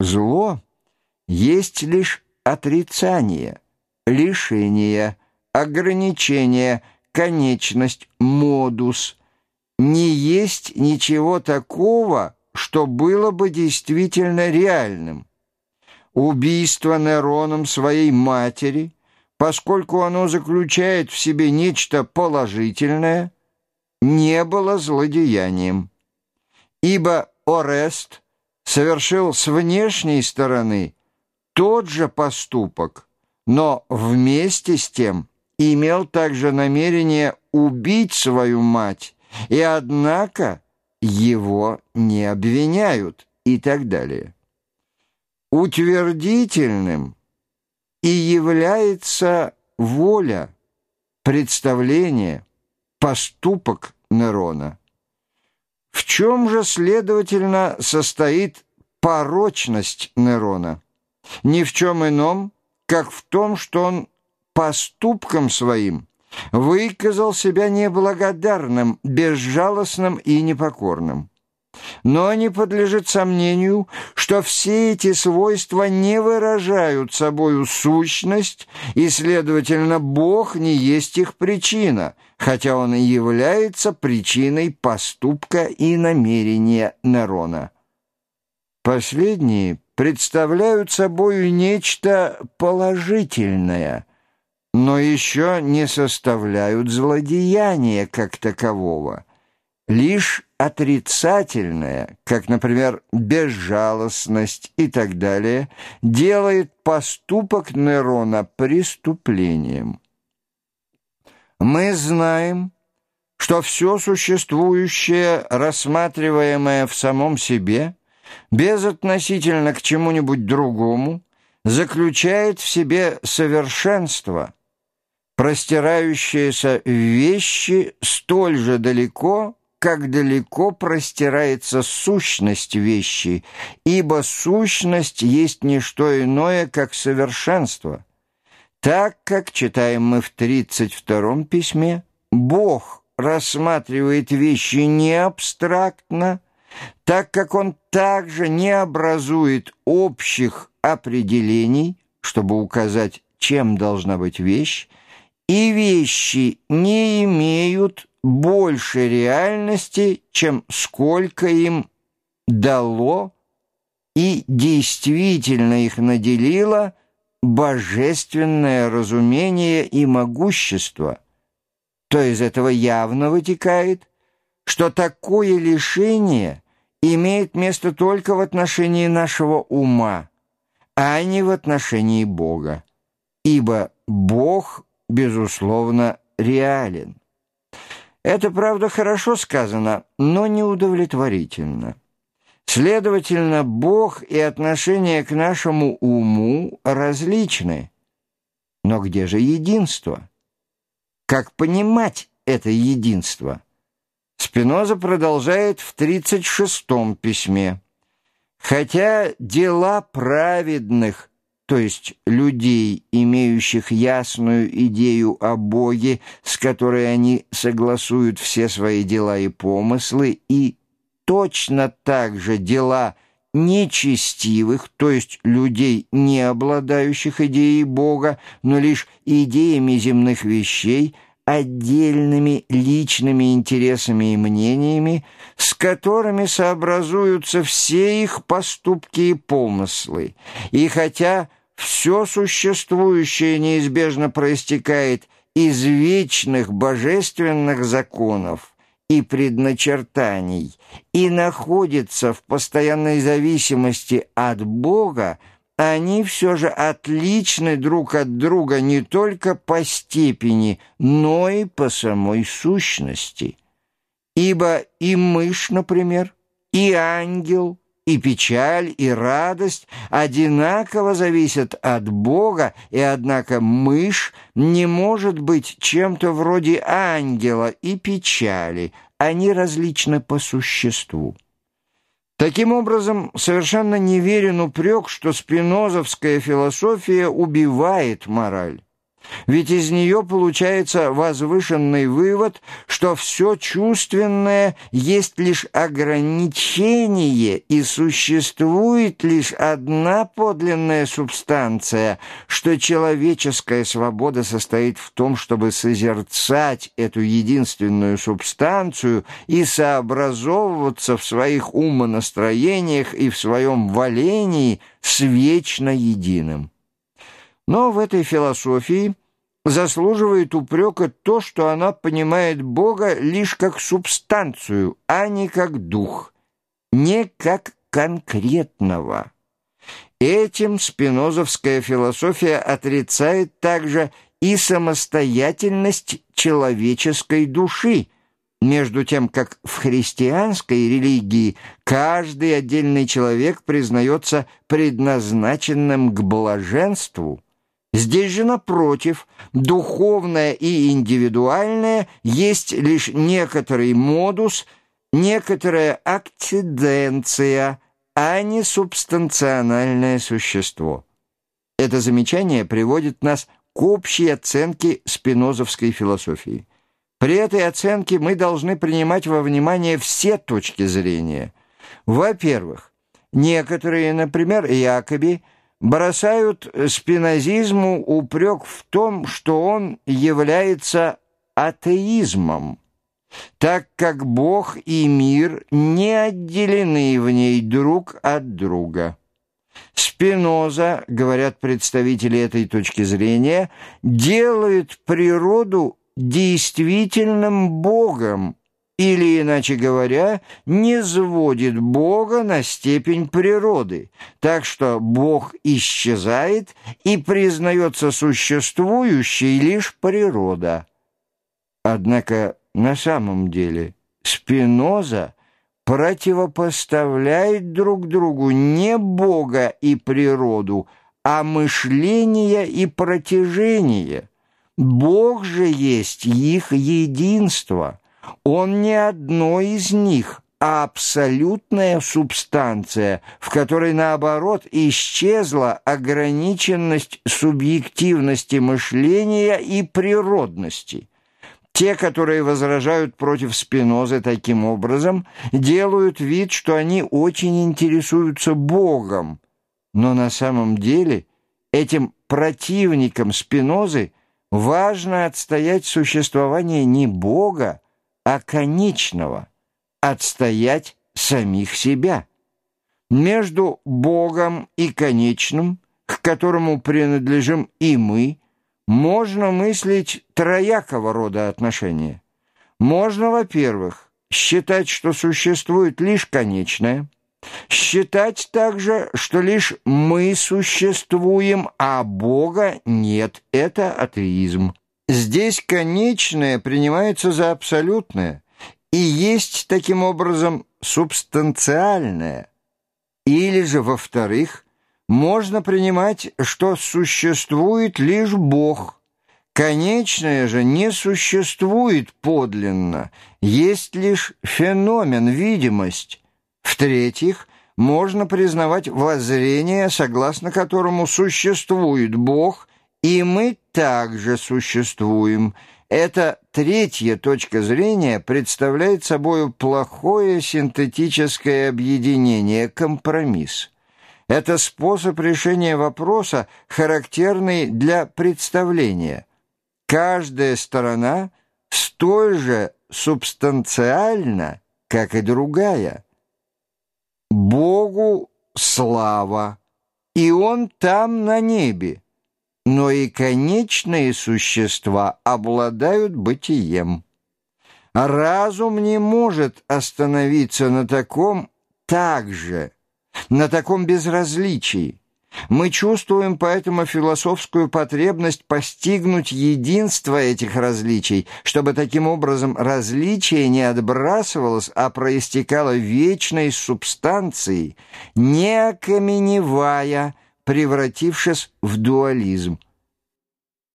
Зло есть лишь отрицание, лишение, ограничение, конечность, модус. Не есть ничего такого, что было бы действительно реальным. Убийство Нероном своей матери, поскольку оно заключает в себе нечто положительное, не было злодеянием. Ибо Орест совершил с внешней стороны тот же поступок, но вместе с тем имел также намерение убить свою мать, и однако его не обвиняют и так далее. Утвердительным и является воля, представление, поступок Нерона. В чем же, следовательно, состоит порочность Нерона? Ни в чем ином, как в том, что он поступком своим выказал себя неблагодарным, безжалостным и непокорным. Но не подлежит сомнению, что все эти свойства не выражают собою сущность, и, следовательно, Бог не есть их причина, хотя Он и является причиной поступка и намерения Нерона. Последние представляют собою нечто положительное, но еще не составляют злодеяния как такового – Лишь отрицательное, как, например, безжалостность и так далее, делает поступок Нерона преступлением. Мы знаем, что все существующее, рассматриваемое в самом себе, безотносительно к чему-нибудь другому, заключает в себе совершенство, простирающееся в вещи столь же далеко, как далеко простирается сущность вещи, ибо сущность есть не что иное, как совершенство. Так как, читаем мы в 32-м письме, Бог рассматривает вещи не абстрактно, так как Он также не образует общих определений, чтобы указать, чем должна быть вещь, и вещи не имеют больше реальности, чем сколько им дало и действительно их наделило божественное разумение и могущество, то из этого явно вытекает, что такое лишение имеет место только в отношении нашего ума, а не в отношении Бога, ибо Бог, безусловно, реален. Это, правда, хорошо сказано, но неудовлетворительно. Следовательно, Бог и отношение к нашему уму различны. Но где же единство? Как понимать это единство? Спиноза продолжает в 36-м письме. «Хотя дела праведных то есть людей, имеющих ясную идею о Боге, с которой они согласуют все свои дела и помыслы, и точно так же дела нечестивых, то есть людей, не обладающих идеей Бога, но лишь идеями земных вещей, отдельными личными интересами и мнениями, с которыми сообразуются все их поступки и помыслы. И хотя все существующее неизбежно проистекает из вечных божественных законов и предначертаний и находится в постоянной зависимости от Бога, они все же отличны друг от друга не только по степени, но и по самой сущности. Ибо и мышь, например, и ангел – и печаль, и радость одинаково зависят от Бога, и однако мышь не может быть чем-то вроде ангела и печали, они различны по существу. Таким образом, совершенно неверен упрек, что спинозовская философия убивает мораль. Ведь из нее получается возвышенный вывод, что все чувственное есть лишь ограничение и существует лишь одна подлинная субстанция, что человеческая свобода состоит в том, чтобы созерцать эту единственную субстанцию и сообразовываться в своих умонастроениях и в своем валении с вечно единым. Но в этой философии заслуживает упрека то, что она понимает Бога лишь как субстанцию, а не как дух, не как конкретного. Этим спинозовская философия отрицает также и самостоятельность человеческой души, между тем как в христианской религии каждый отдельный человек признается предназначенным к блаженству – Здесь же, напротив, духовное и индивидуальное есть лишь некоторый модус, некоторая акциденция, а не субстанциональное существо. Это замечание приводит нас к общей оценке спинозовской философии. При этой оценке мы должны принимать во внимание все точки зрения. Во-первых, некоторые, например, Якоби – бросают спинозизму упрек в том, что он является атеизмом, так как Бог и мир не отделены в ней друг от друга. Спиноза, говорят представители этой точки зрения, делает природу действительным Богом, или, иначе говоря, не сводит Бога на степень природы, так что Бог исчезает и признается существующей лишь природа. Однако на самом деле Спиноза противопоставляет друг другу не Бога и природу, а мышление и протяжение. Бог же есть их единство – он не одно из них, а абсолютная субстанция, в которой, наоборот, исчезла ограниченность субъективности мышления и природности. Те, которые возражают против Спинозы таким образом, делают вид, что они очень интересуются Богом, но на самом деле этим противникам Спинозы важно отстоять существование не Бога, а конечного – отстоять самих себя. Между Богом и конечным, к которому принадлежим и мы, можно мыслить троякого рода отношения. Можно, во-первых, считать, что существует лишь конечное, считать также, что лишь мы существуем, а Бога нет – это атеизм. Здесь конечное принимается за абсолютное и есть таким образом субстанциальное. Или же, во-вторых, можно принимать, что существует лишь Бог. Конечное же не существует подлинно, есть лишь феномен, видимость. В-третьих, можно признавать воззрение, согласно которому существует Бог и мы также существуем. Эта третья точка зрения представляет собой плохое синтетическое объединение, компромисс. Это способ решения вопроса, характерный для представления. Каждая сторона столь же субстанциальна, как и другая. Богу слава, и Он там на небе но и конечные существа обладают бытием. Разум не может остановиться на таком так же, на таком безразличии. Мы чувствуем поэтому философскую потребность постигнуть единство этих различий, чтобы таким образом различие не отбрасывалось, а проистекало вечной субстанцией, не окаменевая, превратившись в дуализм.